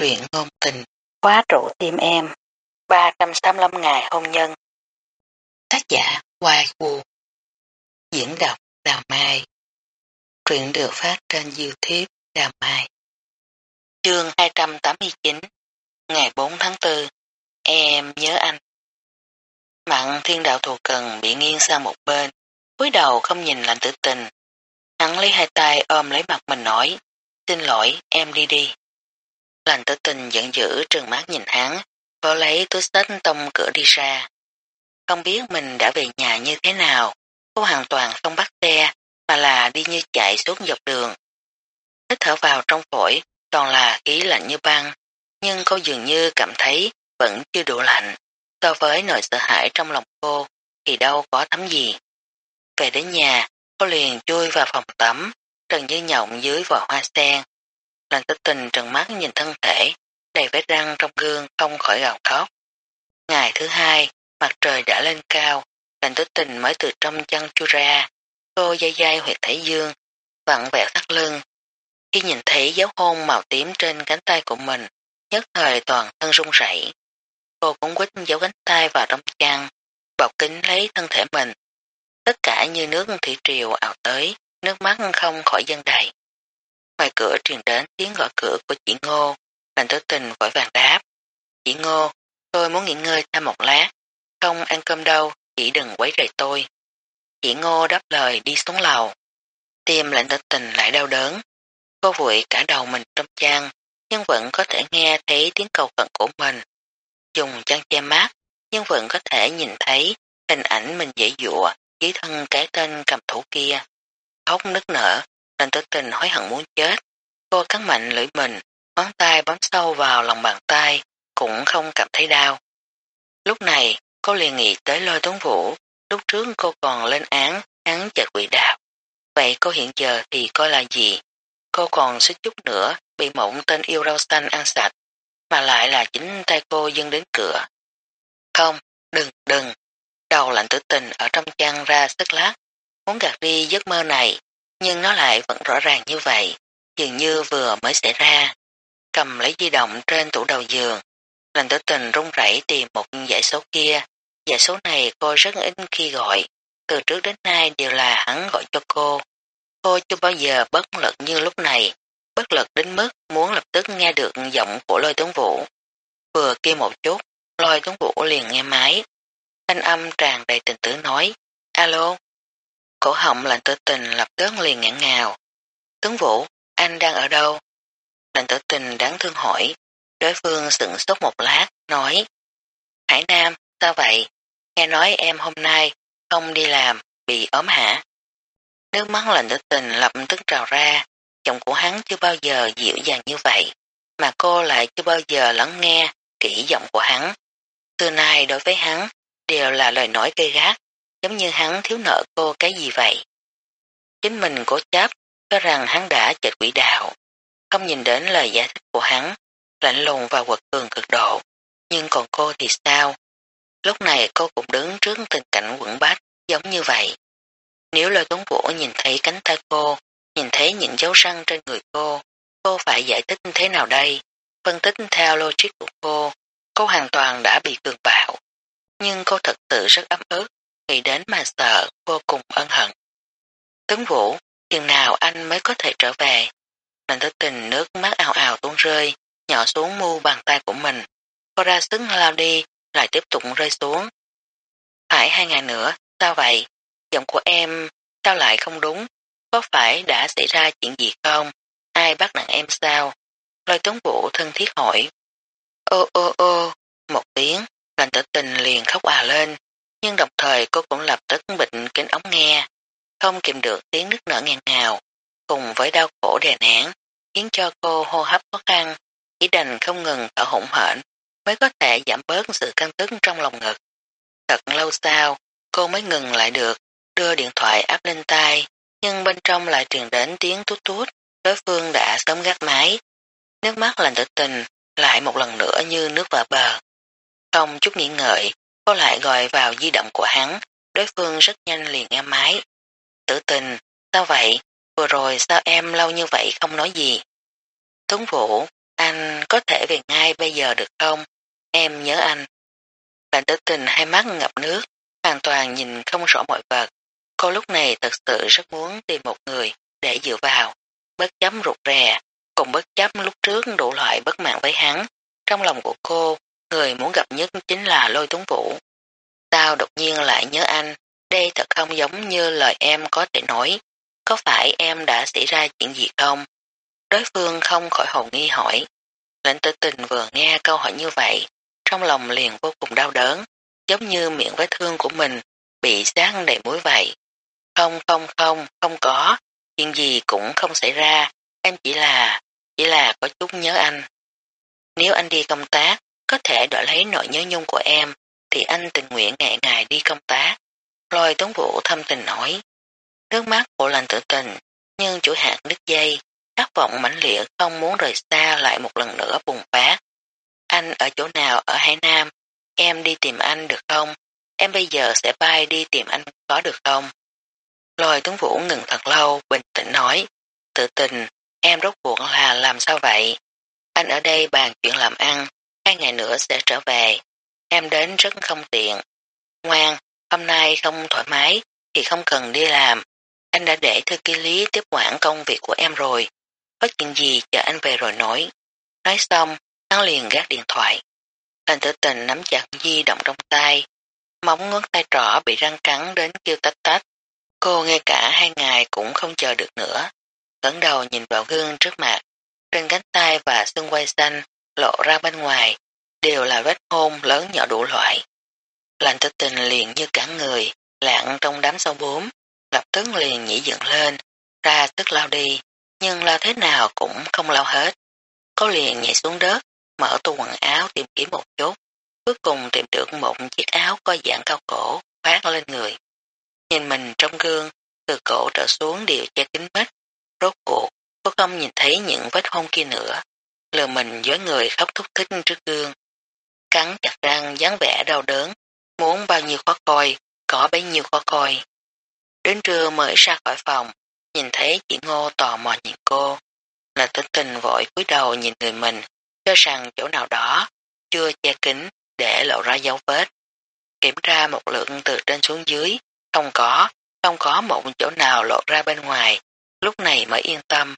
truyện ngôn tình, khóa trụ tim em, 385 ngày hôn nhân. Tác giả Hoài Vũ Diễn đọc Đào Mai. Truyện được phát trên Youtube Đào Mai. Chương 289 Ngày 4 tháng 4 Em nhớ anh. Mặn thiên đạo thù cần bị nghiêng sang một bên cúi đầu không nhìn lạnh tử tình. Hắn lấy hai tay ôm lấy mặt mình nói Xin lỗi em đi đi. Lành tử tình giận dữ trừng mắt nhìn hắn, vô lấy túi sách tông cửa đi ra. Không biết mình đã về nhà như thế nào, cô hoàn toàn không bắt xe, mà là đi như chạy suốt dọc đường. Hít thở vào trong phổi, còn là khí lạnh như băng, nhưng cô dường như cảm thấy vẫn chưa đủ lạnh. So với nỗi sợ hãi trong lòng cô, thì đâu có thấm gì. Về đến nhà, cô liền chui vào phòng tắm, trần như nhộng dưới vòi hoa sen, Lành tích tình trần mắt nhìn thân thể, đầy vết răng trong gương không khỏi gào khóc. Ngày thứ hai, mặt trời đã lên cao, lành tích tình mới từ trong chân chui ra. Cô dây dây huyệt thể dương, vặn vẹo thắt lưng. Khi nhìn thấy dấu hôn màu tím trên cánh tay của mình, nhất thời toàn thân run rẩy. Cô cũng quýt dấu cánh tay vào trong chăn, bọc kính lấy thân thể mình. Tất cả như nước thủy triều ảo tới, nước mắt không khỏi dân đầy. Ngoài cửa truyền đến tiếng gõ cửa của chị Ngô, lành tử tình vội vàng đáp. Chị Ngô, tôi muốn nghỉ ngơi thêm một lát, không ăn cơm đâu, chỉ đừng quấy rầy tôi. Chị Ngô đáp lời đi xuống lầu. Tim lạnh tử tình lại đau đớn. Cô vội cả đầu mình trong chăn, nhưng vẫn có thể nghe thấy tiếng cầu khẩn của mình. Dùng chăn che mát, nhưng vẫn có thể nhìn thấy hình ảnh mình dễ dụa dưới thân cái tên cầm thủ kia. Khóc nức nở, Lệnh tử tình hối hận muốn chết. Cô cắn mạnh lưỡi mình, ngón tay bấm sâu vào lòng bàn tay, cũng không cảm thấy đau. Lúc này, cô liền nghĩ tới lôi tuấn vũ, lúc trước cô còn lên án, hắn chợt quỷ đạo. Vậy cô hiện giờ thì coi là gì? Cô còn suýt chút nữa bị mộng tên yêu rau xanh ăn sạch, mà lại là chính tay cô dâng đến cửa. Không, đừng, đừng. Đầu lạnh tử tình ở trong chăn ra sức lát, muốn gạt đi giấc mơ này, nhưng nó lại vẫn rõ ràng như vậy, dường như vừa mới xảy ra. Cầm lấy di động trên tủ đầu giường, lần tử tình run rẩy tìm một giải số kia. Giải số này cô rất ít khi gọi, từ trước đến nay đều là hắn gọi cho cô. Cô chưa bao giờ bất lực như lúc này, bất lực đến mức muốn lập tức nghe được giọng của lôi tuấn vũ. Vừa kia một chút, lôi tuấn vũ liền nghe máy. Thanh âm tràn đầy tình tử nói, alo, Cổ họng lành tử tình lập tức liền ngạn ngào. Tướng Vũ, anh đang ở đâu? lành tử tình đáng thương hỏi. Đối phương sửng sốt một lát, nói. Hải Nam, sao vậy? Nghe nói em hôm nay không đi làm, bị ốm hả? Nước mắt lành tử tình lập tức trào ra. chồng của hắn chưa bao giờ dịu dàng như vậy, mà cô lại chưa bao giờ lắng nghe kỹ giọng của hắn. Từ nay đối với hắn đều là lời nói gây gác, giống như hắn thiếu nợ cô cái gì vậy. Chính mình cố chấp cho rằng hắn đã chệt quỷ đạo, không nhìn đến lời giải thích của hắn, lạnh lùng và quật cường cực độ. Nhưng còn cô thì sao? Lúc này cô cũng đứng trước tình cảnh quẩn bách giống như vậy. Nếu lời tuấn vũ nhìn thấy cánh tay cô, nhìn thấy những dấu răng trên người cô, cô phải giải thích thế nào đây? Phân tích theo logic của cô, cô hoàn toàn đã bị cường bạo. Nhưng cô thật sự rất ấm ức nghĩ đến mà sợ, vô cùng ân hận. Tướng Vũ, chừng nào anh mới có thể trở về? Lần tới tình nước mắt ào ào tuôn rơi, nhỏ xuống mu bàn tay của mình. Cô ra sức lao đi, lại tiếp tục rơi xuống. Phải hai ngày nữa, sao vậy? Giọng của em, sao lại không đúng? Có phải đã xảy ra chuyện gì không? Ai bắt nặng em sao? Lôi tuấn vũ thân thiết hỏi. Ô ô ô, một tiếng, lành tử tình liền khóc à lên, nhưng đồng thời cô cũng lập tức bệnh kính ống nghe, không kìm được tiếng nức nở ngàn ngào, cùng với đau khổ đè nén, khiến cho cô hô hấp khó khăn, chỉ đành không ngừng thở hổn hển mới có thể giảm bớt sự căng tức trong lòng ngực. Thật lâu sau, cô mới ngừng lại được, đưa điện thoại áp lên tai, nhưng bên trong lại truyền đến tiếng tút tút, đối phương đã sớm gác máy. Nước mắt lành tử tình, lại một lần nữa như nước vào bờ. Không chút nghĩ ngợi, Cô lại gọi vào di động của hắn, đối phương rất nhanh liền nghe máy. Tử tình, sao vậy? Vừa rồi sao em lâu như vậy không nói gì? Tuấn Vũ, anh có thể về ngay bây giờ được không? Em nhớ anh. Bạn tử tình hai mắt ngập nước, hoàn toàn nhìn không rõ mọi vật. Cô lúc này thật sự rất muốn tìm một người để dựa vào, bất chấp rụt rè, cùng bất chấp lúc trước đủ loại bất mạng với hắn. Trong lòng của cô, người muốn gặp nhất chính là lôi tuấn vũ. Sao đột nhiên lại nhớ anh, đây thật không giống như lời em có thể nói. Có phải em đã xảy ra chuyện gì không? Đối phương không khỏi hồn nghi hỏi. Lệnh tử tình vừa nghe câu hỏi như vậy, trong lòng liền vô cùng đau đớn, giống như miệng vết thương của mình bị sáng đầy mũi vậy. Không không không, không có, chuyện gì cũng không xảy ra, em chỉ là, chỉ là có chút nhớ anh. Nếu anh đi công tác, có thể đổi lấy nỗi nhớ nhung của em, thì anh tình nguyện ngày ngày đi công tác. Lôi tuấn vũ thâm tình nói. Nước mắt của lành tự tình, nhưng chủ hạt đứt dây, khát vọng mãnh liệt không muốn rời xa lại một lần nữa bùng phát. Anh ở chỗ nào ở Hải Nam, em đi tìm anh được không? Em bây giờ sẽ bay đi tìm anh có được không? Lôi tuấn vũ ngừng thật lâu, bình tĩnh nói. Tự tình, em rốt cuộc là làm sao vậy? Anh ở đây bàn chuyện làm ăn, hai ngày nữa sẽ trở về. Em đến rất không tiện. Ngoan, hôm nay không thoải mái thì không cần đi làm. Anh đã để thư ký lý tiếp quản công việc của em rồi. Có chuyện gì chờ anh về rồi nói. Nói xong, hắn liền gác điện thoại. Thành tử tình nắm chặt di động trong tay. Móng ngón tay trỏ bị răng cắn đến kêu tách tách. Cô ngay cả hai ngày cũng không chờ được nữa. ngẩng đầu nhìn vào gương trước mặt. Trên cánh tay và xương quay xanh lộ ra bên ngoài đều là vết hôn lớn nhỏ đủ loại. Lành tử tình liền như cả người, lạng trong đám sâu bướm, lập tức liền nhảy dựng lên, ra tức lao đi, nhưng lao thế nào cũng không lao hết. Cô liền nhảy xuống đất, mở tủ quần áo tìm kiếm một chút, cuối cùng tìm được một chiếc áo có dạng cao cổ, phát lên người. Nhìn mình trong gương, từ cổ trở xuống đều che kính mít, rốt cuộc, cô không nhìn thấy những vết hôn kia nữa, lừa mình với người khóc thúc thích trước gương. Cắn chặt răng dáng vẻ đau đớn, muốn bao nhiêu khó coi, có bấy nhiêu khó coi. Đến trưa mới ra khỏi phòng, nhìn thấy chị Ngô tò mò nhìn cô. Là tính tình vội cúi đầu nhìn người mình, cho rằng chỗ nào đó, chưa che kính để lộ ra dấu vết. Kiểm tra một lượng từ trên xuống dưới, không có, không có một chỗ nào lộ ra bên ngoài, lúc này mới yên tâm.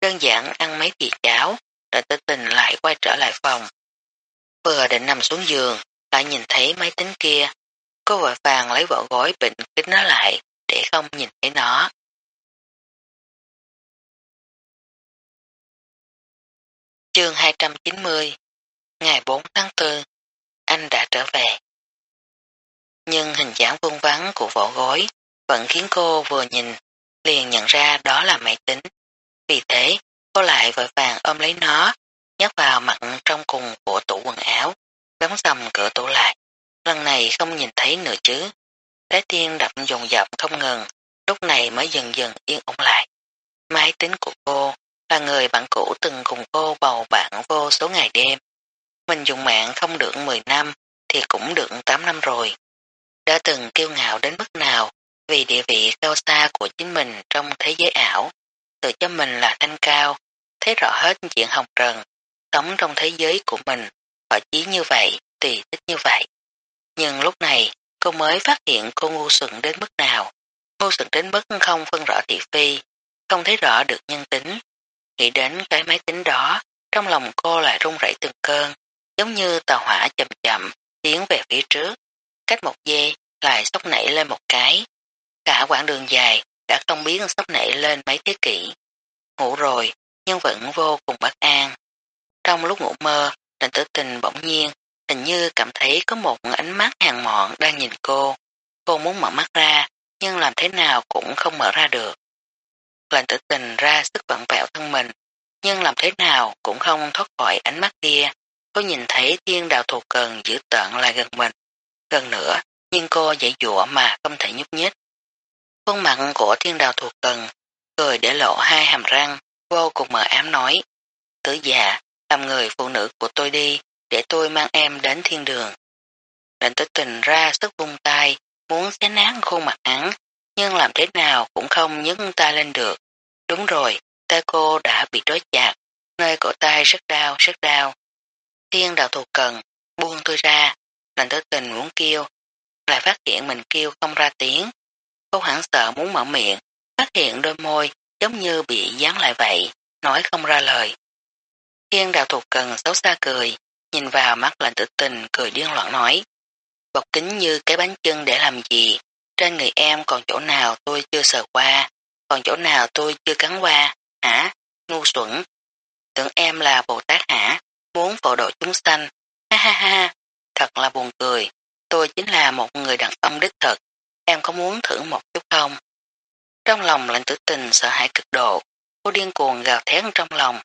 Đơn giản ăn mấy thịt cháo, rồi tử tình lại quay trở lại phòng. Vừa định nằm xuống giường, lại nhìn thấy máy tính kia. Cô vội vàng lấy vỏ gối bịnh kín nó lại, để không nhìn thấy nó. Chương 290 Ngày 4 tháng 4 Anh đã trở về. Nhưng hình dáng vuông vắn của vỏ gối vẫn khiến cô vừa nhìn liền nhận ra đó là máy tính. Vì thế, cô lại vội vàng ôm lấy nó, nhét vào mặt trong cùng của tủ quần áo, đóng sầm cửa tủ lại. Lần này không nhìn thấy nữa chứ. Trái tim đập dồn dập không ngừng, lúc này mới dần dần yên ổn lại. Máy tính của cô là người bạn cũ từng cùng cô bầu bạn vô số ngày đêm. Mình dùng mạng không được 10 năm thì cũng được 8 năm rồi. Đã từng kiêu ngạo đến mức nào vì địa vị cao xa của chính mình trong thế giới ảo, tự cho mình là thanh cao, thấy rõ hết chuyện hồng trần, sống trong thế giới của mình, họ chí như vậy, tùy thích như vậy. Nhưng lúc này, cô mới phát hiện cô ngu xuẩn đến mức nào, ngu xuẩn đến mức không phân rõ thị phi, không thấy rõ được nhân tính. Nghĩ đến cái máy tính đó, trong lòng cô lại rung rẩy từng cơn, giống như tàu hỏa chậm chậm tiến về phía trước, cách một dê lại sốc nảy lên một cái. Cả quãng đường dài đã không biết sốc nảy lên mấy thế kỷ. Ngủ rồi, nhưng vẫn vô cùng bất an. Trong lúc ngủ mơ, lệnh tử tình bỗng nhiên, hình như cảm thấy có một ánh mắt hàng mọn đang nhìn cô. Cô muốn mở mắt ra, nhưng làm thế nào cũng không mở ra được. Lệnh tử tình ra sức vặn vẹo thân mình, nhưng làm thế nào cũng không thoát khỏi ánh mắt kia. Cô nhìn thấy thiên đào thù cần giữ tận lại gần mình. Gần nữa, nhưng cô dãy dụa mà không thể nhúc nhích. Khuôn mặt của thiên đạo thuộc cần, cười để lộ hai hàm răng, vô cùng mờ ám nói. Tử già, làm người phụ nữ của tôi đi, để tôi mang em đến thiên đường. Lệnh tử tình ra sức vung tay, muốn xé nát khuôn mặt hắn, nhưng làm thế nào cũng không nhấc tay lên được. Đúng rồi, tay cô đã bị trói chặt, nơi cổ tay rất đau, rất đau. Thiên đạo thuộc cần, buông tôi ra, lạnh tử tình muốn kêu, lại phát hiện mình kêu không ra tiếng. Cô hoảng sợ muốn mở miệng, phát hiện đôi môi giống như bị dán lại vậy, nói không ra lời. Thiên đạo thuộc cần xấu xa cười, nhìn vào mắt lạnh tự tình cười điên loạn nói. Bọc kính như cái bánh chân để làm gì, trên người em còn chỗ nào tôi chưa sờ qua, còn chỗ nào tôi chưa cắn qua, hả, ngu xuẩn. Tưởng em là Bồ Tát hả, muốn phổ độ chúng sanh, ha ha ha, thật là buồn cười, tôi chính là một người đàn ông đích thực, em có muốn thử một chút không? Trong lòng lạnh tử tình sợ hãi cực độ, cô điên cuồng gào thét trong lòng.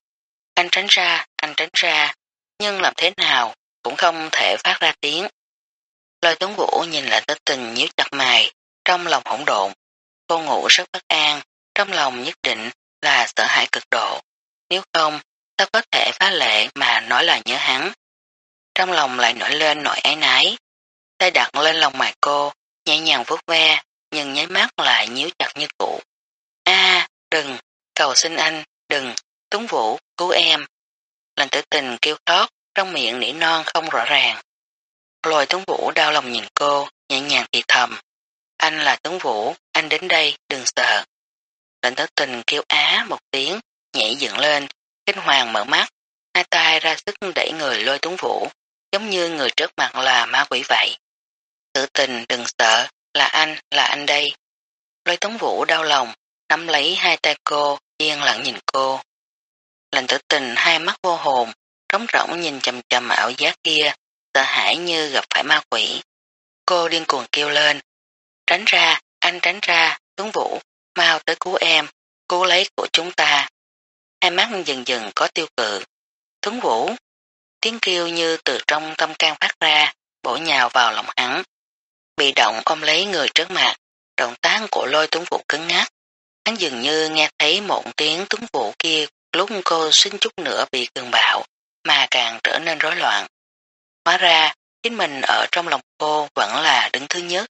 Anh tránh ra, anh tránh ra, nhưng làm thế nào cũng không thể phát ra tiếng. Lôi tuấn vũ nhìn lại tử tình nhíu chặt mày, trong lòng hỗn độn. Cô ngủ rất bất an, trong lòng nhất định là sợ hãi cực độ. Nếu không, sao có thể phá lệ mà nói là nhớ hắn. Trong lòng lại nổi lên nỗi ái nái. Tay đặt lên lòng mày cô, nhẹ nhàng vuốt ve, nhưng nháy mắt lại nhíu chặt như cũ. a đừng, cầu xin anh, đừng, Tuấn Vũ, cứu em. Lành tử tình kêu khóc, trong miệng nỉ non không rõ ràng. Lôi Tuấn Vũ đau lòng nhìn cô, nhẹ nhàng thì thầm. Anh là Tuấn Vũ, anh đến đây, đừng sợ. Lệnh tử tình kêu á một tiếng, nhảy dựng lên, kinh hoàng mở mắt, hai tay ra sức đẩy người lôi Tuấn Vũ, giống như người trước mặt là ma quỷ vậy tự tình đừng sợ, là anh, là anh đây. Lôi Tuấn Vũ đau lòng, nắm lấy hai tay cô, yên lặng nhìn cô. Lệnh tử tình hai mắt vô hồn, trống rỗng nhìn chầm chầm ảo giác kia, sợ hãi như gặp phải ma quỷ. Cô điên cuồng kêu lên, tránh ra, anh tránh ra, Tuấn Vũ, mau tới cứu em, cứu lấy của chúng ta. Hai mắt dần dần có tiêu cự. Tuấn Vũ, tiếng kêu như từ trong tâm can phát ra, bổ nhào vào lòng hắn. Bị động ôm lấy người trước mặt, động tác của lôi Tuấn Vũ cứng ngắc. Hắn dường như nghe thấy một tiếng Tuấn Vũ kia lúc cô xin chút nữa bị cường bạo, mà càng trở nên rối loạn. Hóa ra, chính mình ở trong lòng cô vẫn là đứng thứ nhất.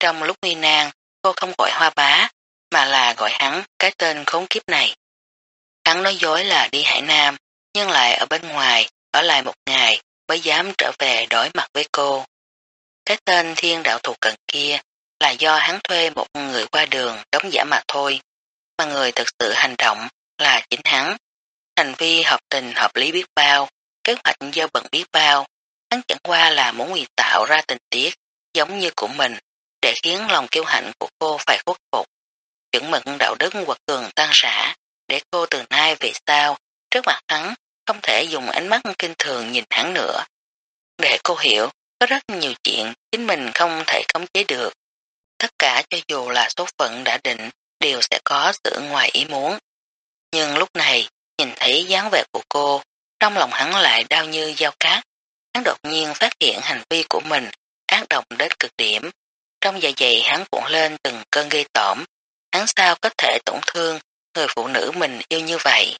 Trong lúc nguy nan, cô không gọi hoa bá, mà là gọi hắn cái tên khốn kiếp này. Hắn nói dối là đi Hải Nam, nhưng lại ở bên ngoài, ở lại một ngày mới dám trở về đối mặt với cô. Cái tên thiên đạo thuộc cận kia là do hắn thuê một người qua đường đóng giả mà thôi, mà người thực sự hành động là chính hắn. Hành vi hợp tình hợp lý biết bao, kế hoạch do bận biết bao, hắn chẳng qua là muốn nguy tạo ra tình tiết giống như của mình để khiến lòng kiêu hạnh của cô phải khuất phục. Chuẩn mực đạo đức quật cường tan rã để cô từ nay về sau trước mặt hắn không thể dùng ánh mắt kinh thường nhìn hắn nữa. Để cô hiểu có rất nhiều chuyện chính mình không thể khống chế được. Tất cả cho dù là số phận đã định đều sẽ có sự ngoài ý muốn. Nhưng lúc này nhìn thấy dáng vẻ của cô trong lòng hắn lại đau như dao cát. Hắn đột nhiên phát hiện hành vi của mình ác độc đến cực điểm. Trong dạ dày hắn cuộn lên từng cơn gây tổm. Hắn sao có thể tổn thương người phụ nữ mình yêu như vậy.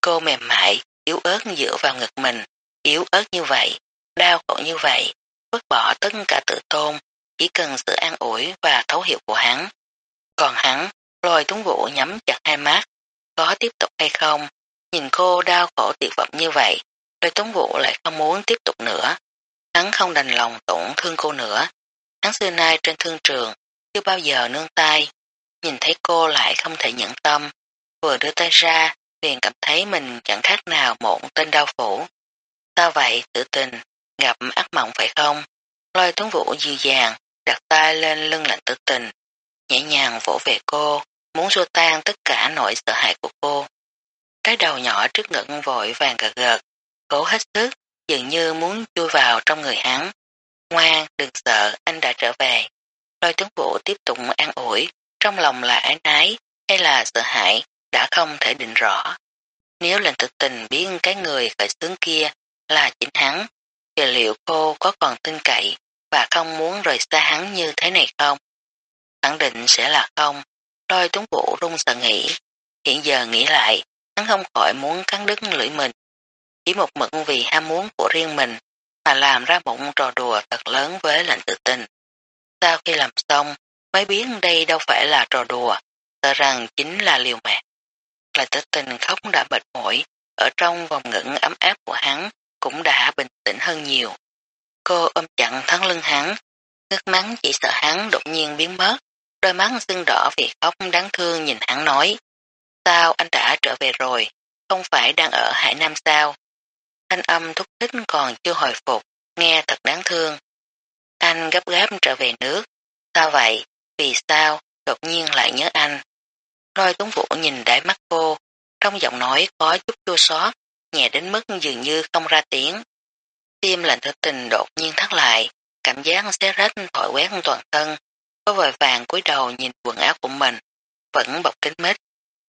Cô mềm mại, yếu ớt dựa vào ngực mình, yếu ớt như vậy, đau khổ như vậy, vứt bỏ tất cả tự tôn, chỉ cần sự an ủi và thấu hiểu của hắn. Còn hắn, lôi tuấn vũ nhắm chặt hai mắt, có tiếp tục hay không? Nhìn cô đau khổ tuyệt vọng như vậy, lôi tuấn vũ lại không muốn tiếp tục nữa. Hắn không đành lòng tổn thương cô nữa. Hắn xưa nay trên thương trường, chưa bao giờ nương tay. Nhìn thấy cô lại không thể nhận tâm. Vừa đưa tay ra, liền cảm thấy mình chẳng khác nào một tên đau phủ. Sao vậy, tự tình, gặp ác mộng phải không? Lôi tuấn vũ dư dàng, đặt tay lên lưng lạnh tử tình, nhẹ nhàng vỗ về cô, muốn xua tan tất cả nỗi sợ hãi của cô. Cái đầu nhỏ trước ngực vội vàng gật gật, cố hết sức, dường như muốn chui vào trong người hắn. Ngoan, đừng sợ, anh đã trở về. Lôi tướng vũ tiếp tục an ủi, trong lòng là ái nái hay là sợ hãi, đã không thể định rõ. Nếu lệnh thực tình biết cái người khởi xướng kia là chính hắn, thì liệu cô có còn tin cậy và không muốn rời xa hắn như thế này không? Khẳng định sẽ là không. đôi tuấn vũ run sợ nghĩ. Hiện giờ nghĩ lại, hắn không khỏi muốn cắn đứt lưỡi mình. Chỉ một mực vì ham muốn của riêng mình mà làm ra một trò đùa thật lớn với lệnh tự tình. Sau khi làm xong, mới biết đây đâu phải là trò đùa, sợ rằng chính là liều mạng. Lại tự tình khóc đã mệt mỏi, ở trong vòng ngẩn ấm áp của hắn cũng đã bình tĩnh hơn nhiều. Cô ôm chặn thắng lưng hắn, nước mắng chỉ sợ hắn đột nhiên biến mất, đôi mắt sưng đỏ vì khóc đáng thương nhìn hắn nói. Sao anh đã trở về rồi, không phải đang ở Hải Nam sao? Thanh âm thúc thích còn chưa hồi phục, nghe thật đáng thương. Anh gấp gáp trở về nước. Sao vậy? Vì sao? Đột nhiên lại nhớ anh. Lôi tuấn vũ nhìn đáy mắt cô, trong giọng nói có chút chua xót, nhẹ đến mức dường như không ra tiếng. Tim lạnh thất tình đột nhiên thắt lại, cảm giác xé rách thổi quét toàn thân. Có vội vàng cúi đầu nhìn quần áo của mình, vẫn bọc kính mít.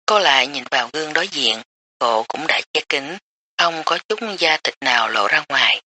Cô lại nhìn vào gương đối diện, cổ cũng đã che kính, không có chút da thịt nào lộ ra ngoài.